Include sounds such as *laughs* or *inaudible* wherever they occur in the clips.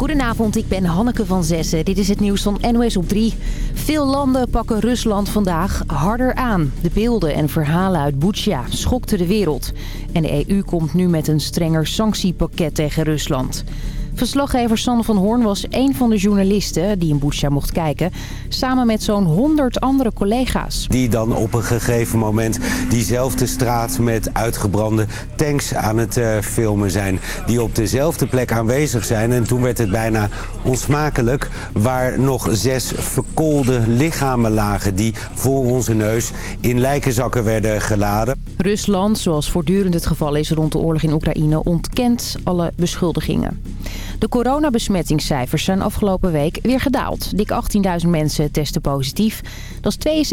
Goedenavond, ik ben Hanneke van Zessen. Dit is het nieuws van NOS op 3. Veel landen pakken Rusland vandaag harder aan. De beelden en verhalen uit Butsja schokten de wereld. En de EU komt nu met een strenger sanctiepakket tegen Rusland. Verslaggever Sanne van Hoorn was een van de journalisten die in Butsja mocht kijken. Samen met zo'n 100 andere collega's. Die dan op een gegeven moment diezelfde straat met uitgebrande tanks aan het uh, filmen zijn. Die op dezelfde plek aanwezig zijn. En toen werd het bijna onsmakelijk waar nog zes verkoolde lichamen lagen. Die voor onze neus in lijkenzakken werden geladen. Rusland, zoals voortdurend het geval is rond de oorlog in Oekraïne, ontkent alle beschuldigingen. De coronabesmettingscijfers zijn afgelopen week weer gedaald. Dik 18.000 mensen testen positief. Dat is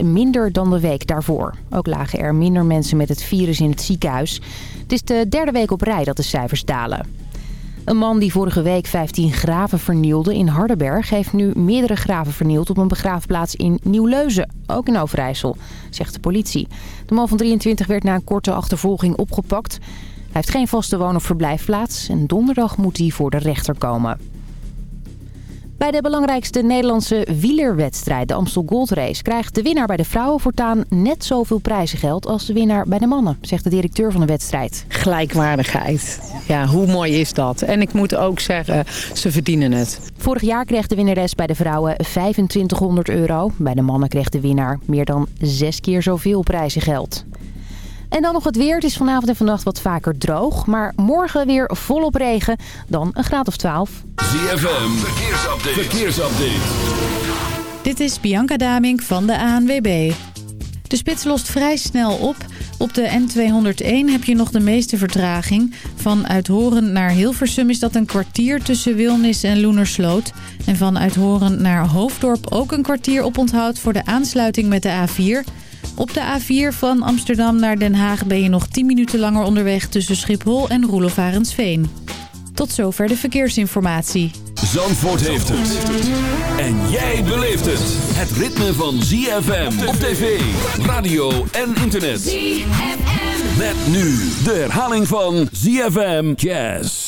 42% minder dan de week daarvoor. Ook lagen er minder mensen met het virus in het ziekenhuis. Het is de derde week op rij dat de cijfers dalen. Een man die vorige week 15 graven vernielde in Hardenberg... heeft nu meerdere graven vernield op een begraafplaats in Nieuw-Leuzen. Ook in Overijssel, zegt de politie. De man van 23 werd na een korte achtervolging opgepakt. Hij heeft geen vaste woon- of verblijfplaats en donderdag moet hij voor de rechter komen. Bij de belangrijkste Nederlandse wielerwedstrijd, de Amstel Gold Race... krijgt de winnaar bij de vrouwen voortaan net zoveel prijzengeld als de winnaar bij de mannen, zegt de directeur van de wedstrijd. Gelijkwaardigheid. Ja, hoe mooi is dat? En ik moet ook zeggen, ze verdienen het. Vorig jaar kreeg de winnares bij de vrouwen 2500 euro. Bij de mannen kreeg de winnaar meer dan zes keer zoveel prijzengeld. En dan nog het weer. Het is vanavond en vannacht wat vaker droog. Maar morgen weer volop regen. Dan een graad of 12. ZFM. Verkeersupdate. Verkeersupdate. Dit is Bianca Damink van de ANWB. De spits lost vrij snel op. Op de N201 heb je nog de meeste vertraging. Van Uithoren naar Hilversum is dat een kwartier tussen Wilnis en Loenersloot. En van Uithoren naar Hoofddorp ook een kwartier op onthoud voor de aansluiting met de A4... Op de A4 van Amsterdam naar Den Haag ben je nog 10 minuten langer onderweg tussen Schiphol en Roelofarensveen. Tot zover de verkeersinformatie. Zandvoort heeft het. En jij beleeft het. Het ritme van ZFM op tv, radio en internet. ZFM. Met nu de herhaling van ZFM Jazz.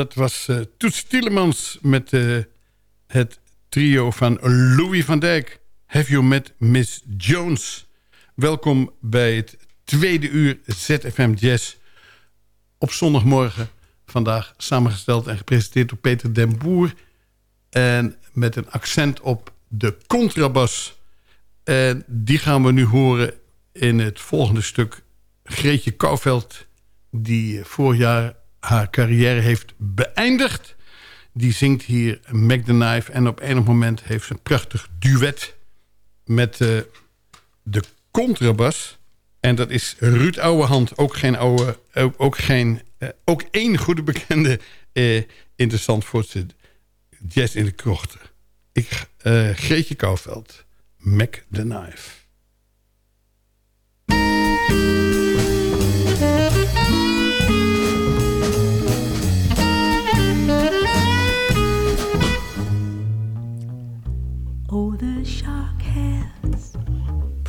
Dat was uh, Toets Tielemans met uh, het trio van Louis van Dijk. Have you met Miss Jones? Welkom bij het tweede uur ZFM Jazz. Op zondagmorgen vandaag samengesteld en gepresenteerd door Peter den Boer. En met een accent op de contrabas. En die gaan we nu horen in het volgende stuk. Greetje Kouwveld, die vorig jaar haar carrière heeft beëindigd. Die zingt hier Mac the Knife. En op enig moment heeft ze een prachtig duet met uh, de contrabas. En dat is Ruud Ouwehand. Ook geen oude, ook, ook geen, uh, ook één goede bekende uh, in de Zandvoortse jazz in de krochten. Ik, Greetje Kouwveld, Mac the Knife.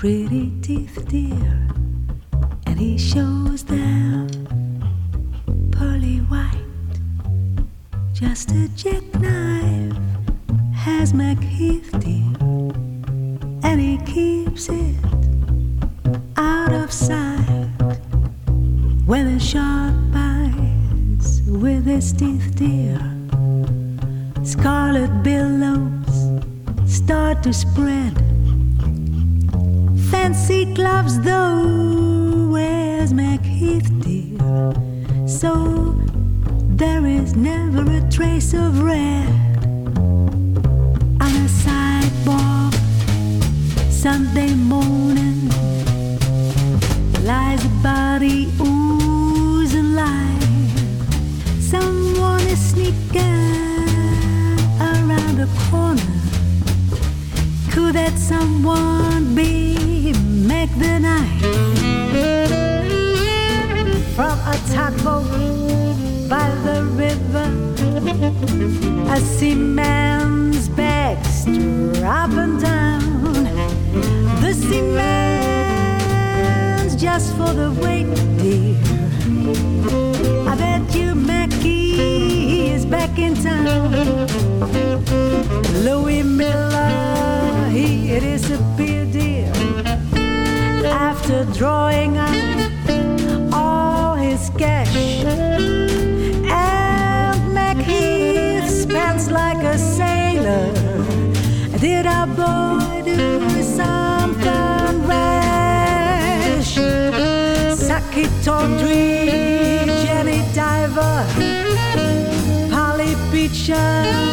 Pretty teeth, dear, and he shows them pearly white. Just a jackknife has McHeath, dear, and he keeps it out of sight. When the shark bites with his teeth, dear, scarlet billows start to spread. Fancy gloves, though, wears McHeath, dear. So there is never a trace of red on a sidewalk. Sunday morning lies a body oozing life. Someone is sneaking around the corner. Could that someone be The Knife? From a tugboat by the river, a seaman's back strapping down. The seaman's just for the weight, dear. I bet you Mackie is back in town. Louis Miller, he disappeared, after drawing out all his cash. And McHeath spends like a sailor. Did our boy do something rash? Saki Tawdry, Jenny Diver, Polly Beecham,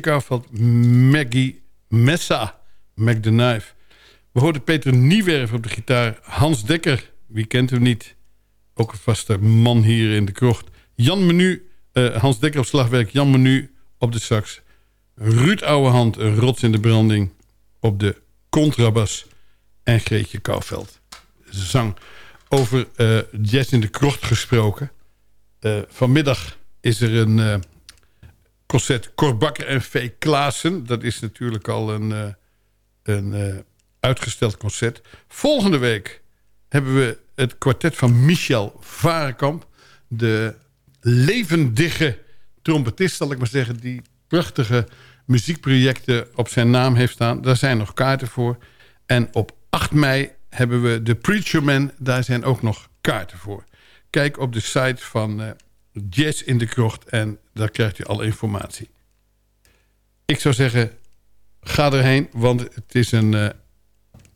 Kouwveld, Maggie Messa, Mac the Knife. We hoorden Peter Niewerf op de gitaar. Hans Dekker, wie kent hem niet? Ook een vaste man hier in de krocht. Jan Menu, uh, Hans Dekker op slagwerk. Jan Menu op de sax. Ruud Ouwehand, een rots in de branding op de contrabas. En Greetje Kouwveld, zang. Over uh, jazz in de krocht gesproken. Uh, vanmiddag is er een concert Korbakker en V. Klaassen. Dat is natuurlijk al een, een uitgesteld concert. Volgende week hebben we het kwartet van Michel Varenkamp. De levendige trompetist, zal ik maar zeggen... die prachtige muziekprojecten op zijn naam heeft staan. Daar zijn nog kaarten voor. En op 8 mei hebben we de Preacher Man. Daar zijn ook nog kaarten voor. Kijk op de site van uh, Jazz in de Krocht en daar krijgt u alle informatie. Ik zou zeggen, ga erheen, want het is een, uh,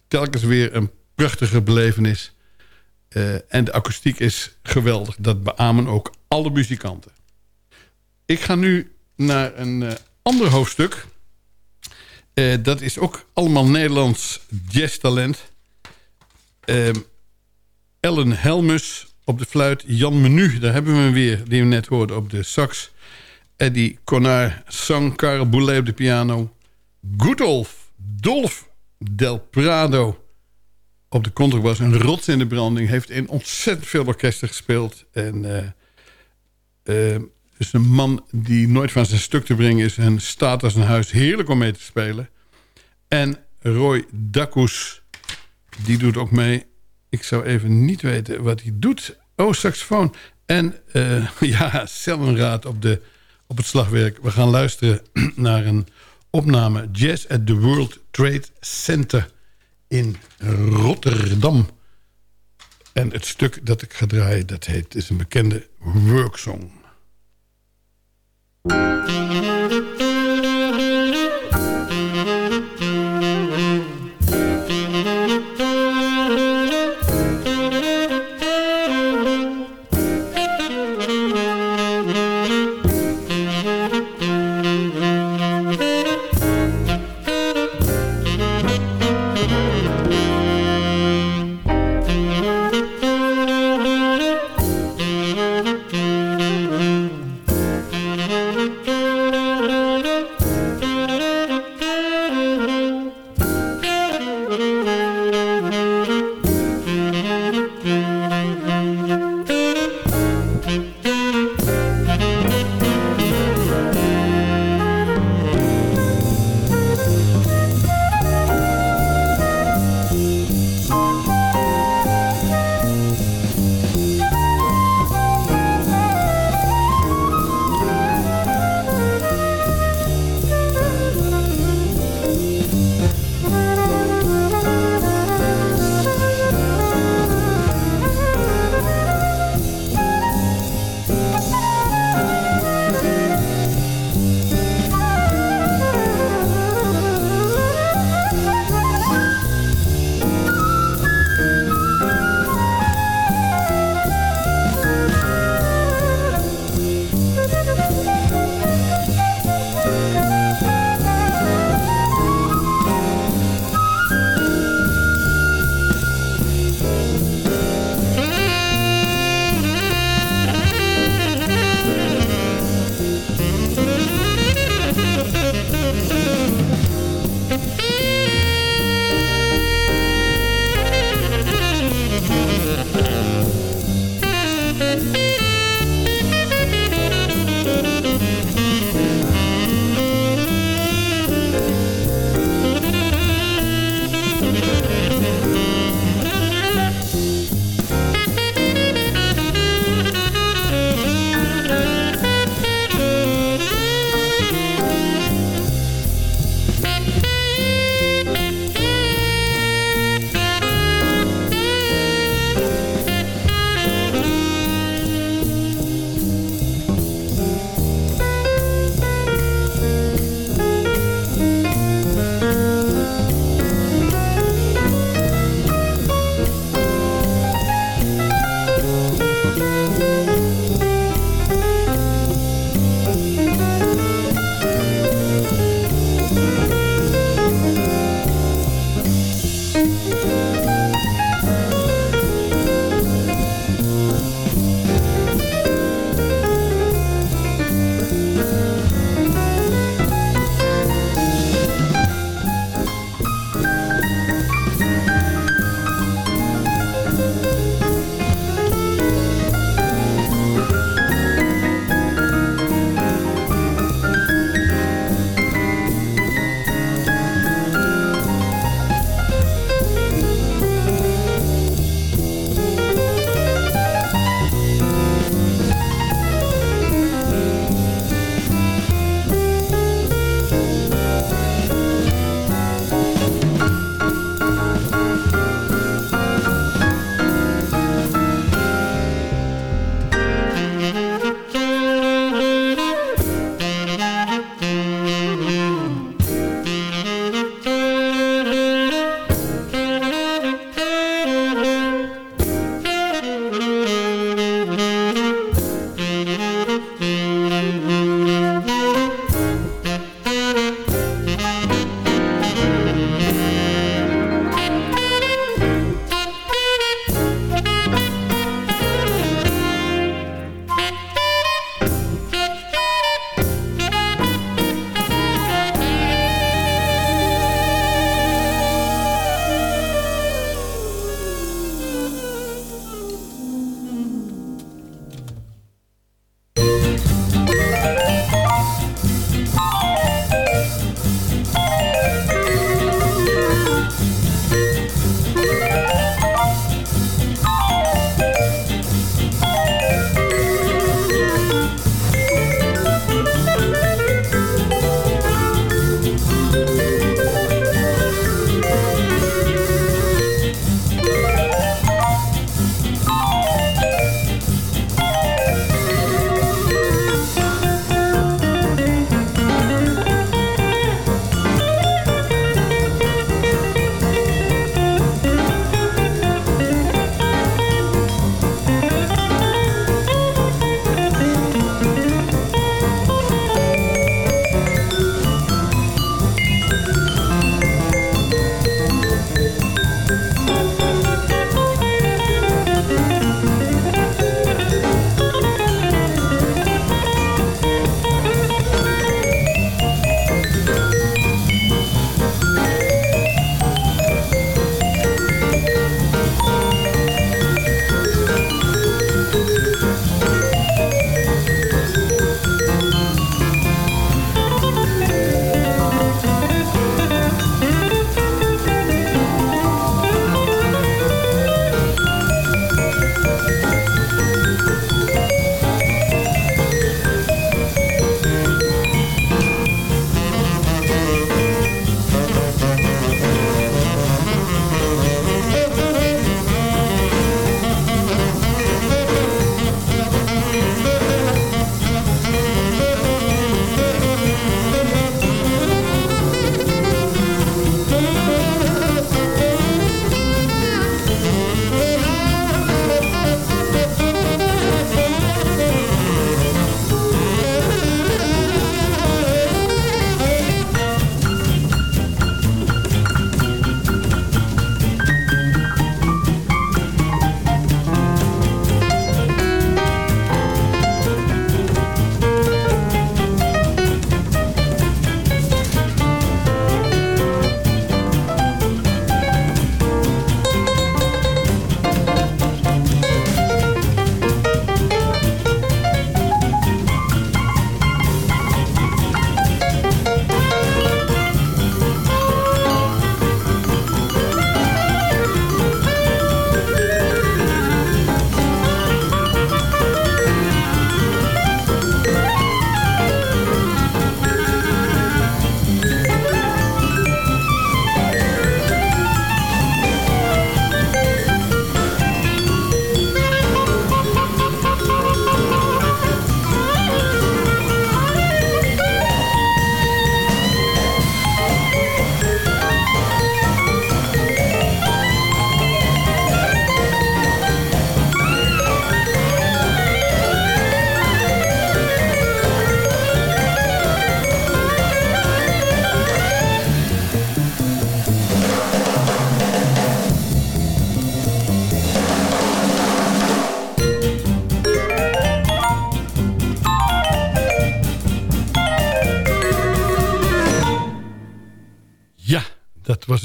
telkens weer een prachtige belevenis. Uh, en de akoestiek is geweldig. Dat beamen ook alle muzikanten. Ik ga nu naar een ander hoofdstuk. dat is ook allemaal Nederlands jazztalent. Uh, Ellen Helmus op de fluit. Jan Menu, daar hebben we hem weer, die we net hoorden op de sax. Eddie Conar zang. Karel Boulet op de piano. Goodolf, Dolf Del Prado op de contrabas. Een rots in de branding. Heeft in ontzettend veel orkesten gespeeld. En uh, uh, is een man die nooit van zijn stuk te brengen is. En staat als een huis heerlijk om mee te spelen. En Roy Dakus die doet ook mee. Ik zou even niet weten wat hij doet. Oh, saxofoon. En uh, *laughs* ja, Sellenraad op, de, op het slagwerk. We gaan luisteren *clears throat* naar een opname Jazz at the World Trade Center in Rotterdam. En het stuk dat ik ga draaien, dat heet, is een bekende worksong.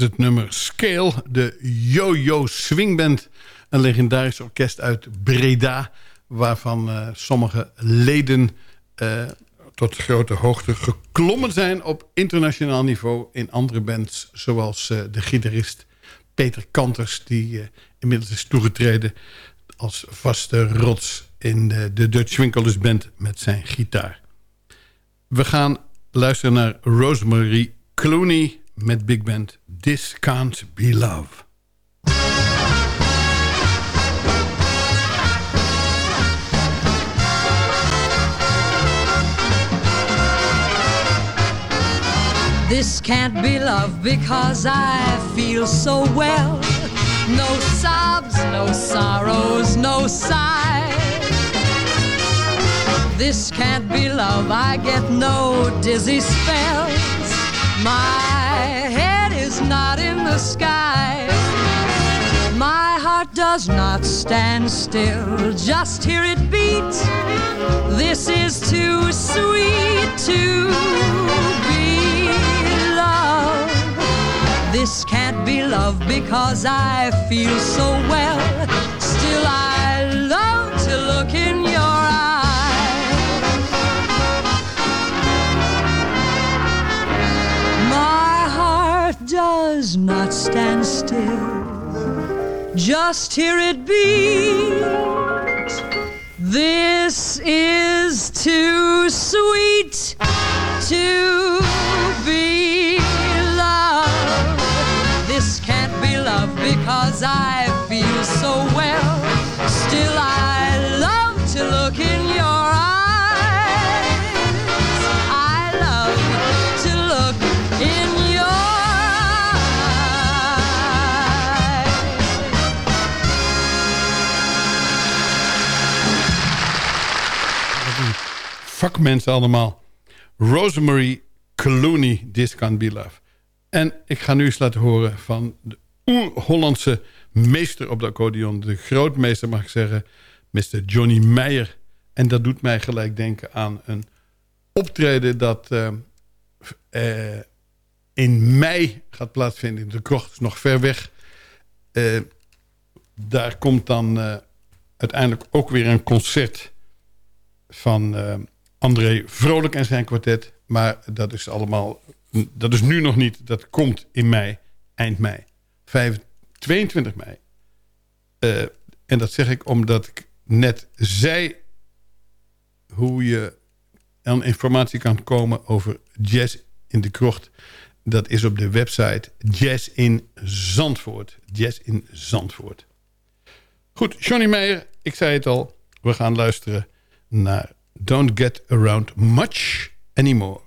Het nummer Scale, de Yo-Yo Swingband. Een legendarisch orkest uit Breda... waarvan uh, sommige leden uh, tot grote hoogte geklommen zijn... op internationaal niveau in andere bands... zoals uh, de gitarist Peter Kanters... die inmiddels is toegetreden als vaste rots... in de, de Dutch Winkelers Band met zijn gitaar. We gaan luisteren naar Rosemary Clooney met Big Band This Can't Be Love. This can't be love because I feel so well. No sobs, no sorrows, no sighs. This can't be love, I get no dizzy spells. My not in the sky. My heart does not stand still, just hear it beat. This is too sweet to be love. This can't be love because I feel so well. Still, I love to look in stand still. Just hear it beat. This is too sweet to be love. This can't be love because I vakmensen allemaal. Rosemary Clooney, This Can't Be Love. En ik ga nu eens laten horen van de oer-Hollandse meester op de accordeon. De grootmeester mag ik zeggen, Mr. Johnny Meijer. En dat doet mij gelijk denken aan een optreden dat uh, uh, in mei gaat plaatsvinden. De krocht is nog ver weg. Uh, daar komt dan uiteindelijk ook weer een concert van André Vrolijk en zijn kwartet. Maar dat is allemaal, dat is nu nog niet. Dat komt in mei, eind mei. 5, 22 mei. Uh, en dat zeg ik omdat ik net zei hoe je aan informatie kan komen over jazz in de krocht. Dat is op de website Jazz in Zandvoort. Jazz in Zandvoort. Goed, Johnny Meijer, ik zei het al. We gaan luisteren naar don't get around much anymore.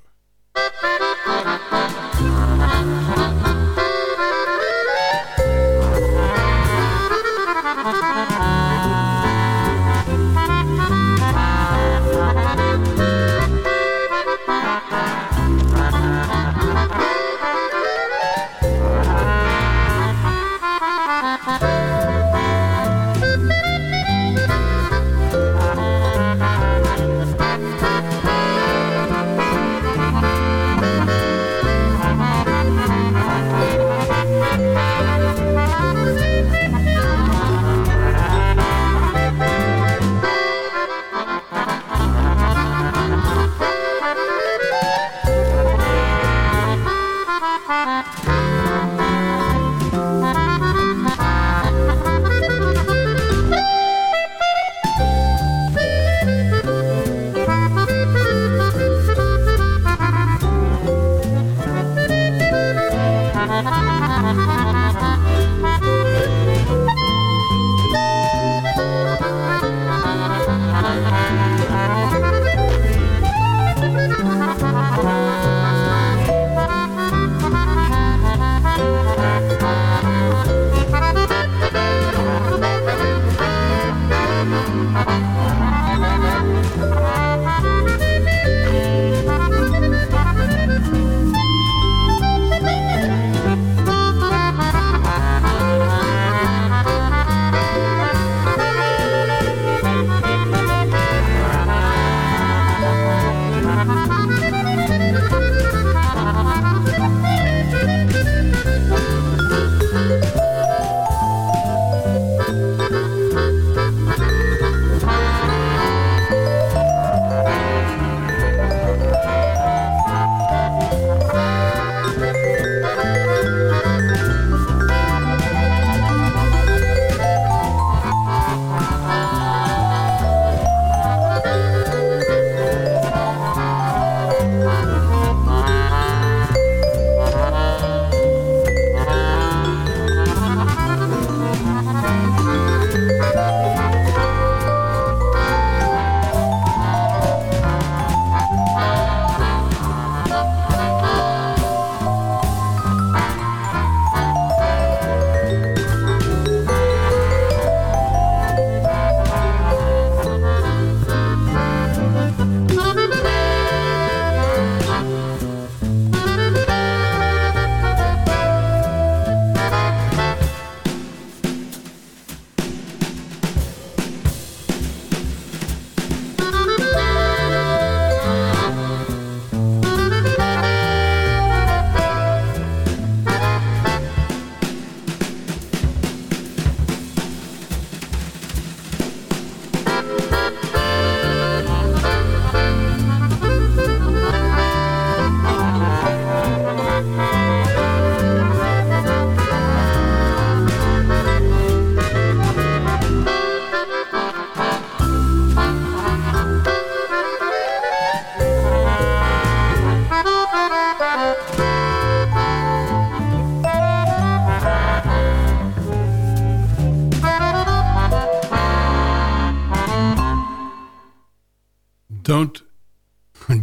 Don't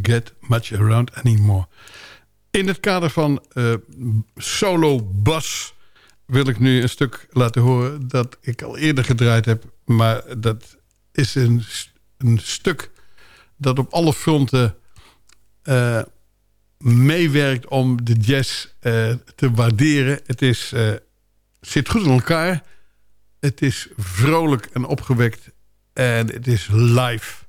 get much around anymore. In het kader van uh, solo bas wil ik nu een stuk laten horen... dat ik al eerder gedraaid heb. Maar dat is een, een stuk dat op alle fronten... Uh, meewerkt om de jazz uh, te waarderen. Het is, zit goed in elkaar. Het is vrolijk en opgewekt. En het is live.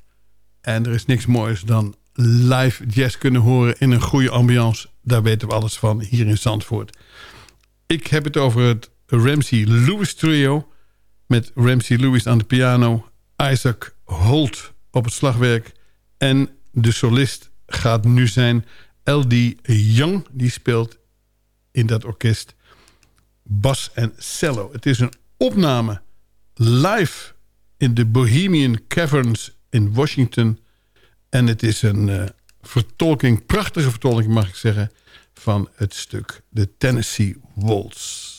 En er is niks moois dan live jazz kunnen horen in een goede ambiance. Daar weten we alles van hier in Zandvoort. Ik heb het over het Ramsey Lewis trio. Met Ramsey Lewis aan de piano. Isaac Holt op het slagwerk. En de solist gaat nu zijn L.D. Young. Die speelt in dat orkest bas en cello. Het is een opname live in de Bohemian Caverns in Washington. En het is een uh, vertolking, prachtige vertolking mag ik zeggen... van het stuk de Tennessee Waltz.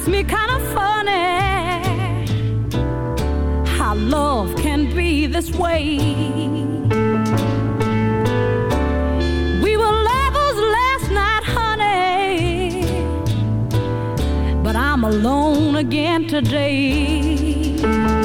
Strikes me kind of funny how love can be this way. We were lovers last night, honey, but I'm alone again today.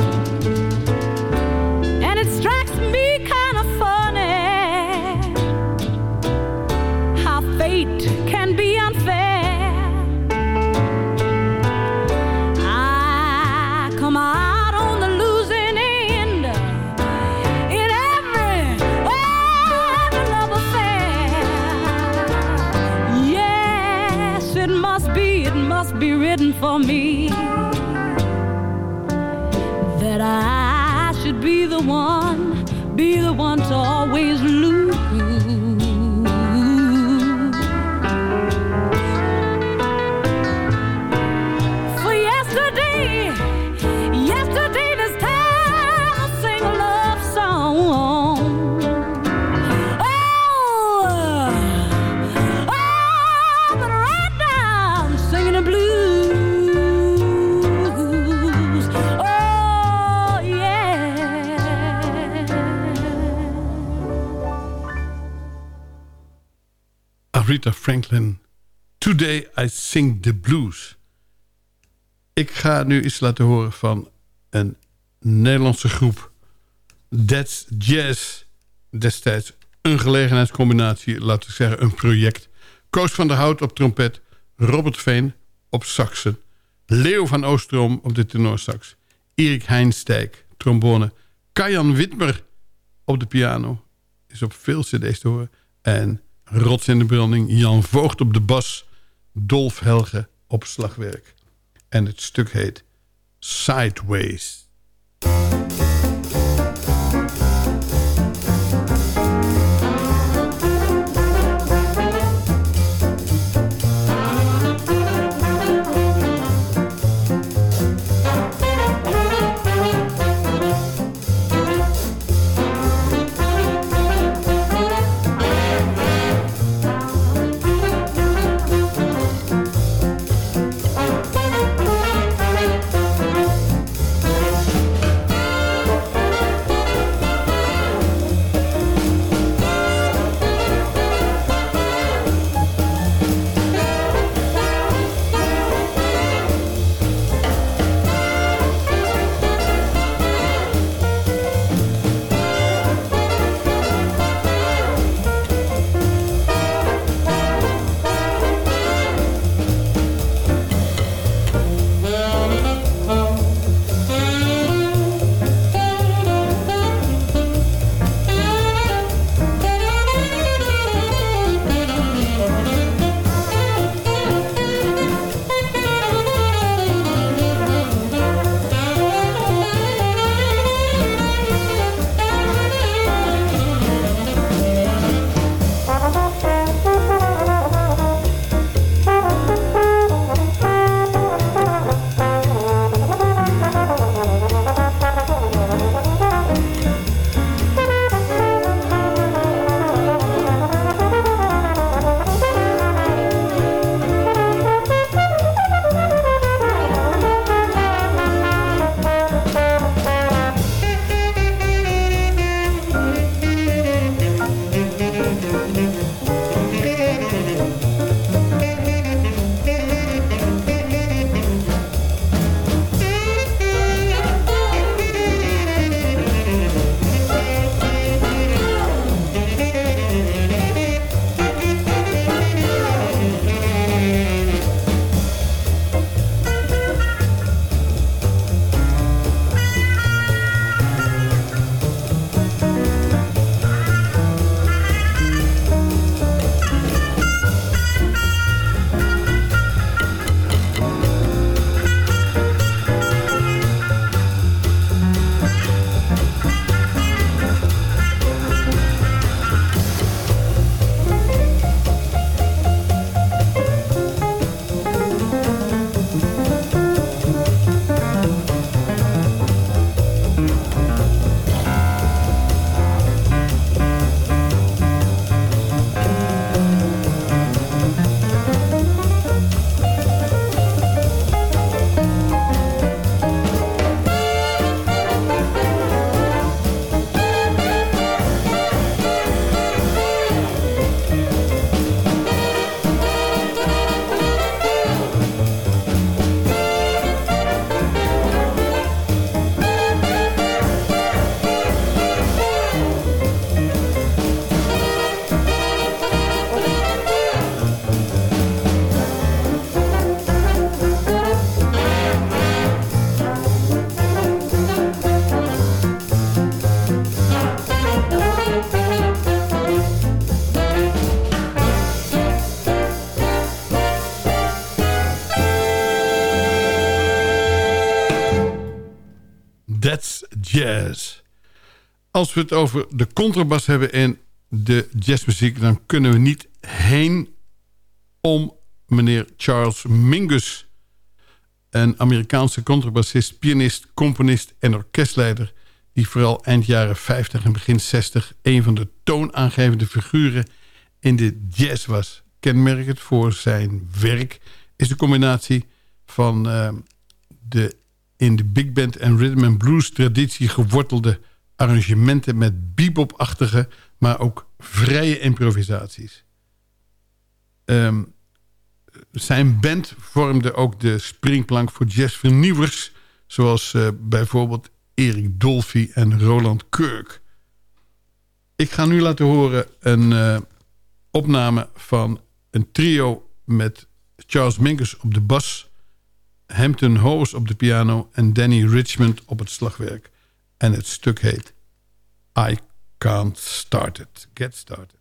The one, be the one to always lose. Aretha Franklin. Today I Sing the Blues. Ik ga nu iets laten horen van een Nederlandse groep. That's Jazz. Destijds een gelegenheidscombinatie, laten we zeggen een project. Koos van der Hout op trompet. Robert Veen op saxen. Leo van Oostrom op de tenorsax. Erik Heinstijk, trombone. Kajan Witmer op de piano. Is op veel cd's te horen. En Rots in de branding. Jan Voogd op de bas. Dolf Helge op slagwerk. En het stuk heet Sideways. Als we het over de contrabas hebben in de jazzmuziek... dan kunnen we niet heen om meneer Charles Mingus... een Amerikaanse contrabassist, pianist, componist en orkestleider... die vooral eind jaren 50 en begin 60... een van de toonaangevende figuren in de jazz was. Kenmerkend voor zijn werk is de combinatie van uh, de in de big band en rhythm and blues traditie gewortelde arrangementen met bebop-achtige, maar ook vrije improvisaties. Um, zijn band vormde ook de springplank voor jazzvernieuwers... zoals uh, bijvoorbeeld Erik Dolphy en Roland Kirk. Ik ga nu laten horen een uh, opname van een trio... met Charles Mingus op de bas... Hampton Hose op de piano en Danny Richmond op het slagwerk. En het stuk heet I Can't Start It. Get Started.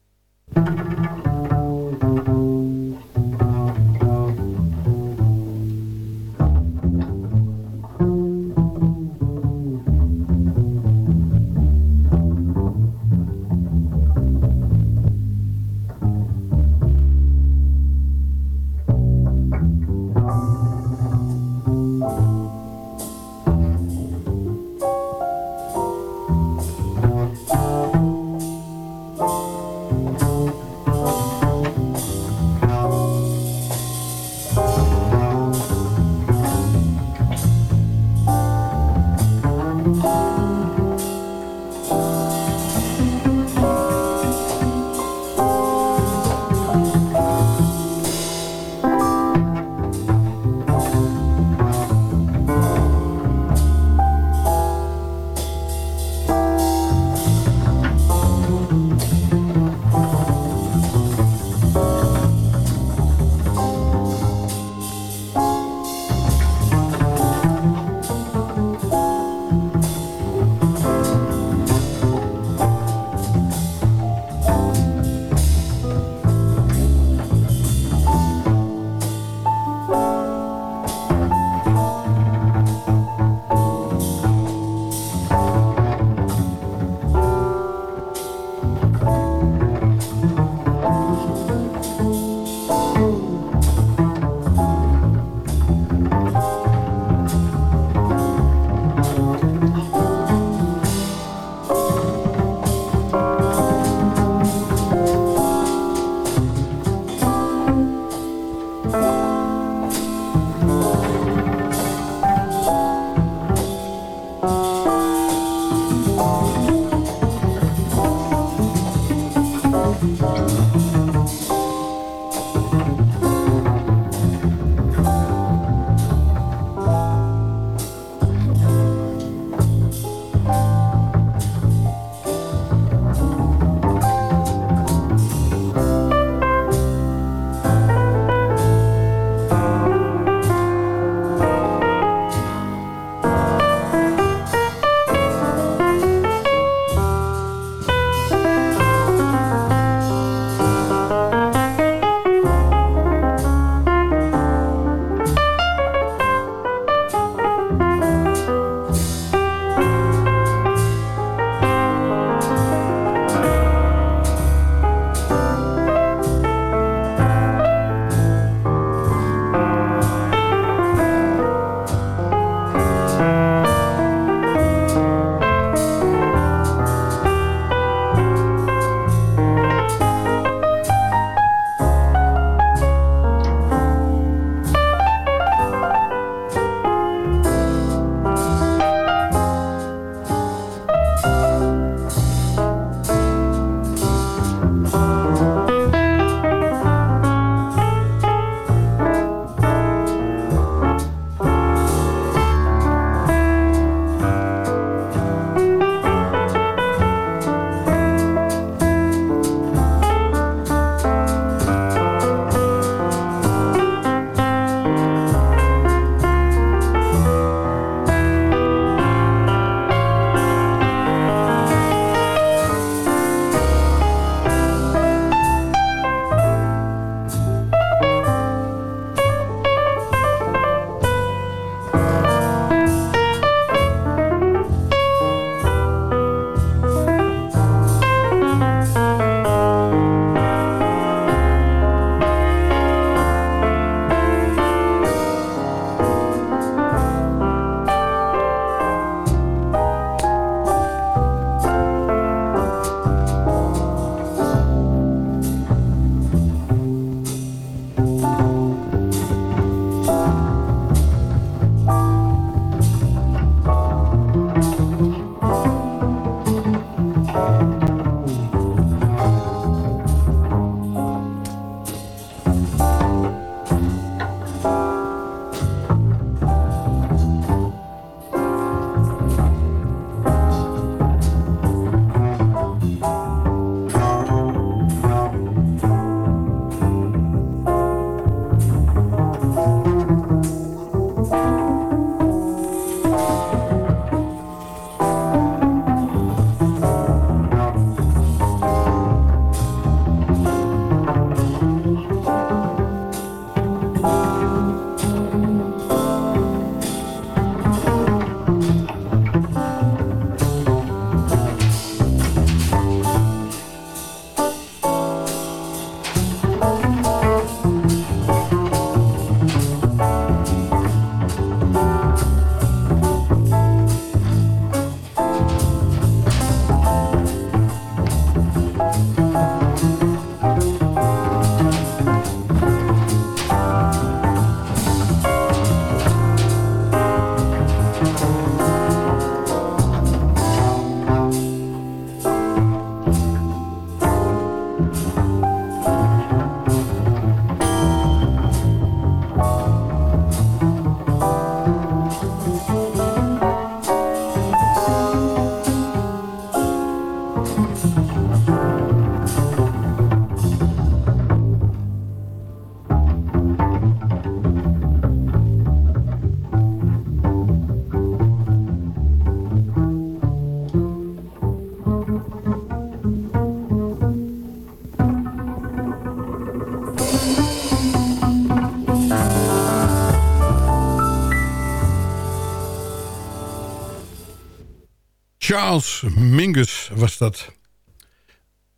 Charles Mingus was dat.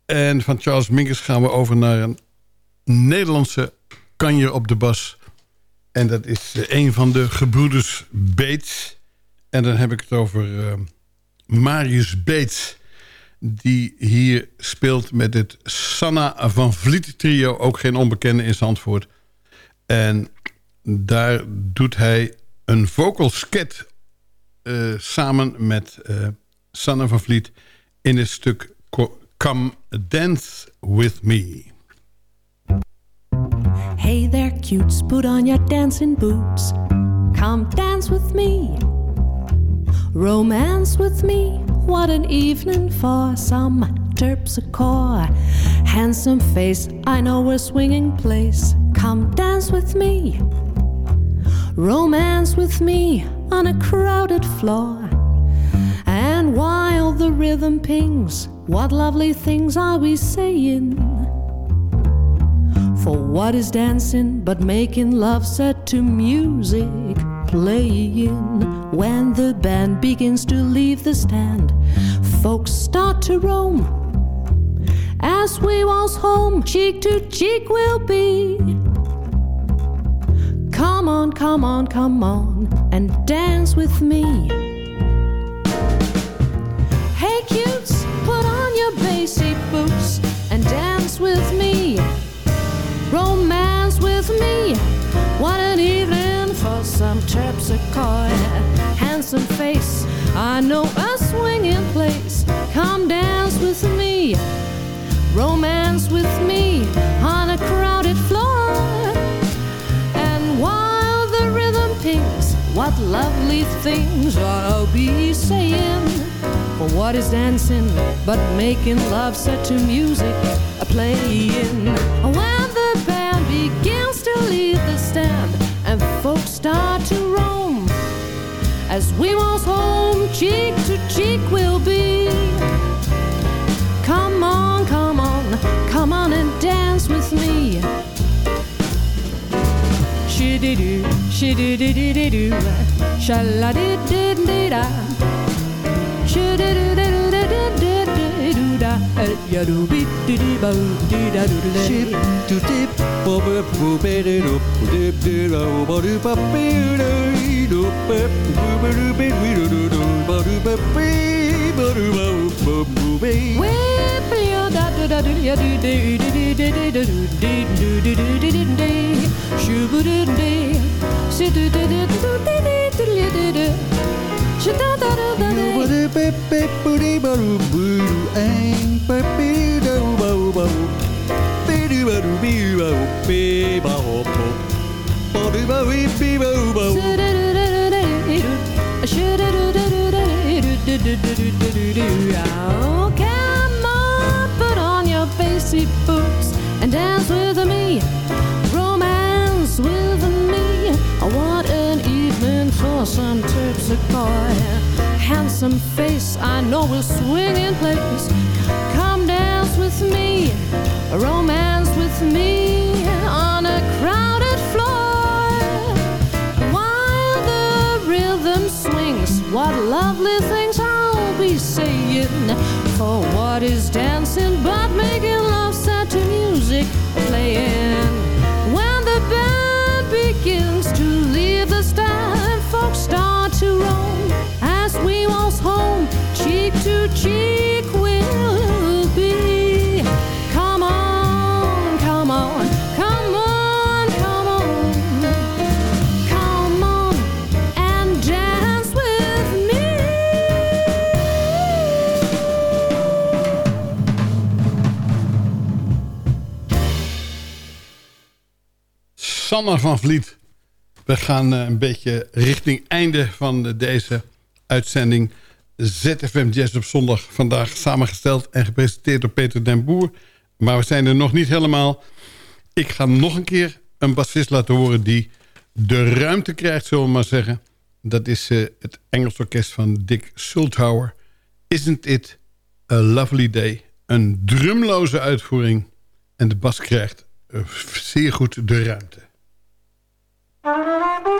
En van Charles Mingus gaan we over naar een Nederlandse kanjer op de bas. En dat is eh, een van de gebroeders Beets. En dan heb ik het over uh, Marius Beets. Die hier speelt met het Sanna van Vliet trio. Ook geen onbekende in Zandvoort. En daar doet hij een vocal sket uh, samen met... Sanne van Vliet in het stuk Come Dance With Me. Hey there cutes, put on your dancing boots. Come dance with me. Romance with me. What an evening for some terpsichore. Handsome face, I know we're swinging place. Come dance with me. Romance with me on a crowded floor. And while the rhythm pings, what lovely things are we saying? For what is dancing but making love set to music playing? When the band begins to leave the stand, folks start to roam. As we waltz home, cheek to cheek we'll be. Come on, come on, come on, and dance with me. Your bassy boots and dance with me. Romance with me. What an evening for some terpsichore. Handsome face, I know a swinging place. Come dance with me. Romance with me on a crowded floor. And while the rhythm pings, what lovely things I'll be saying. For what is dancing but making love set to music a playing? When the band begins to leave the stand and folks start to roam, as we walk home, cheek to cheek we'll be. Come on, come on, come on and dance with me. She did do, she did do, do, do, sha la did da. Do da Oh, put on your fancy boots and dance with me. Romance with me. I want an evening for some terpsichore. Handsome face, I know will swing in place. Come dance with me. Romance with me on a crowded floor. While the rhythm swings, what lovely things I'll be saying. For what is dancing but making Sanne van Vliet. We gaan eh, een beetje richting einde van eh, deze uitzending. ZFM Jazz op zondag. Vandaag samengesteld en gepresenteerd door Peter den Boer. Maar we zijn er nog niet helemaal. Ik ga nog een keer een bassist laten horen die de ruimte krijgt, zullen we maar zeggen. Dat is uh, het Engels orkest van Dick Sulthauer. Isn't it a lovely day? Een drumloze uitvoering. En de bas krijgt uh, zeer goed de ruimte. Thank you.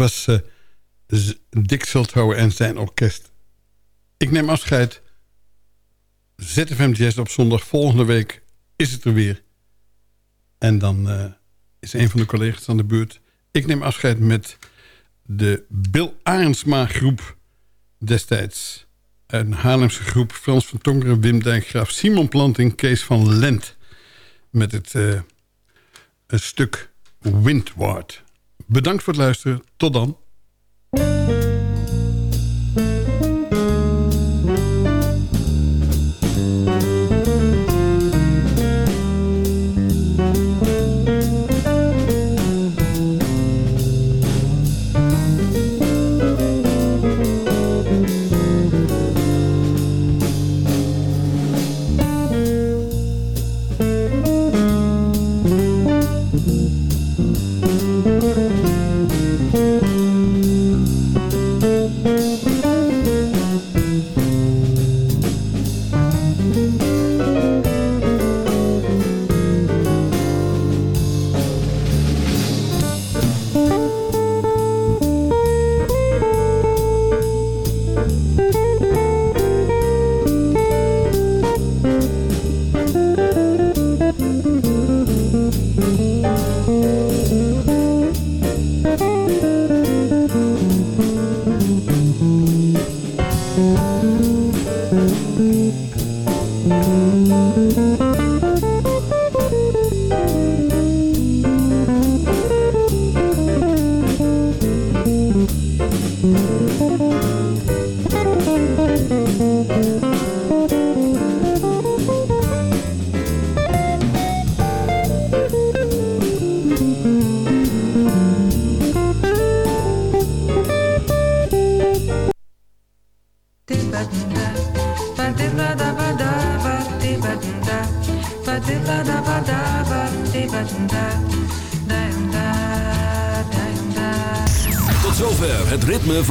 Was uh, Dick en zijn orkest. Ik neem afscheid. ZFM Jazz op zondag. Volgende week is het er weer. En dan uh, is een van de collega's aan de beurt. Ik neem afscheid met de Bill Arendsma groep destijds. Een Haarlemse groep. Frans van Tongeren, Wim Dijkgraaf, Simon Planting, Kees van Lent. Met het uh, een stuk Windward. Bedankt voor het luisteren. Tot dan.